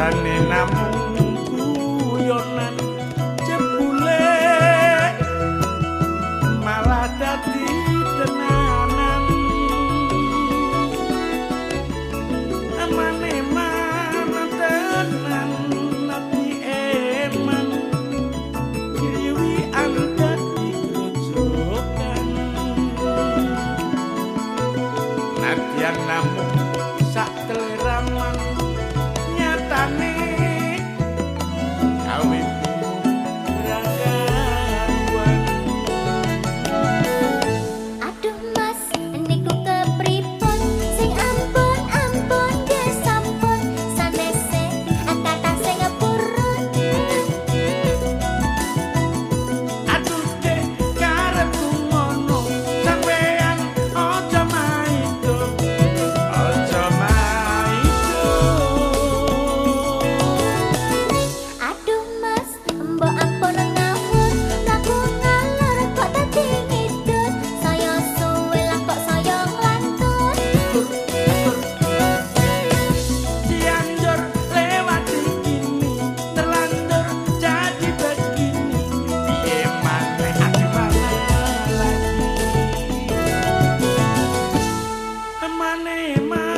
rasane namung guyonan jebule. Malah dadi tenanan. Amane mana tenan nanti eman. Kiwi angkat dikucukan nanti yang namung sak telir ในมา